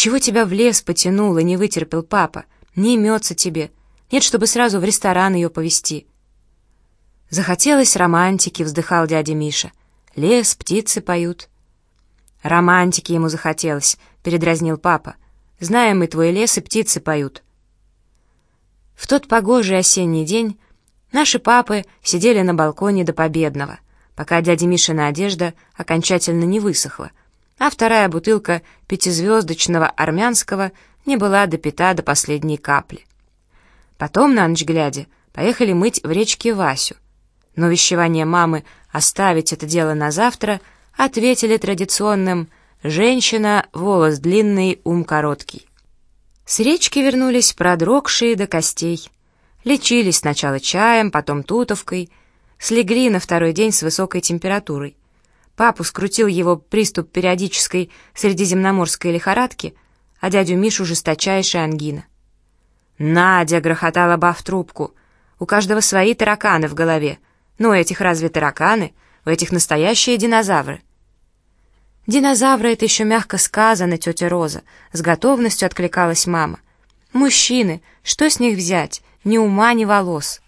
Чего тебя в лес потянуло, не вытерпел папа? Не имется тебе. Нет, чтобы сразу в ресторан ее повезти. Захотелось романтики, вздыхал дядя Миша. Лес, птицы поют. Романтики ему захотелось, передразнил папа. Знаем мы твой лес, и птицы поют. В тот погожий осенний день наши папы сидели на балконе до победного, пока дядя Мишина одежда окончательно не высохла, а вторая бутылка пятизвездочного армянского не была допита до последней капли. Потом, на ночь глядя, поехали мыть в речке Васю. Но вещевание мамы оставить это дело на завтра ответили традиционным «женщина, волос длинный, ум короткий». С речки вернулись продрогшие до костей. Лечились сначала чаем, потом тутовкой. Слегли на второй день с высокой температурой. Папу скрутил его приступ периодической средиземноморской лихорадки, а дядю Мишу жесточайшая ангина. «Надя!» — грохотала ба в трубку. «У каждого свои тараканы в голове. Но у этих разве тараканы? У этих настоящие динозавры». «Динозавры — это еще мягко сказано, тетя Роза», — с готовностью откликалась мама. «Мужчины, что с них взять? Ни ума, ни волос».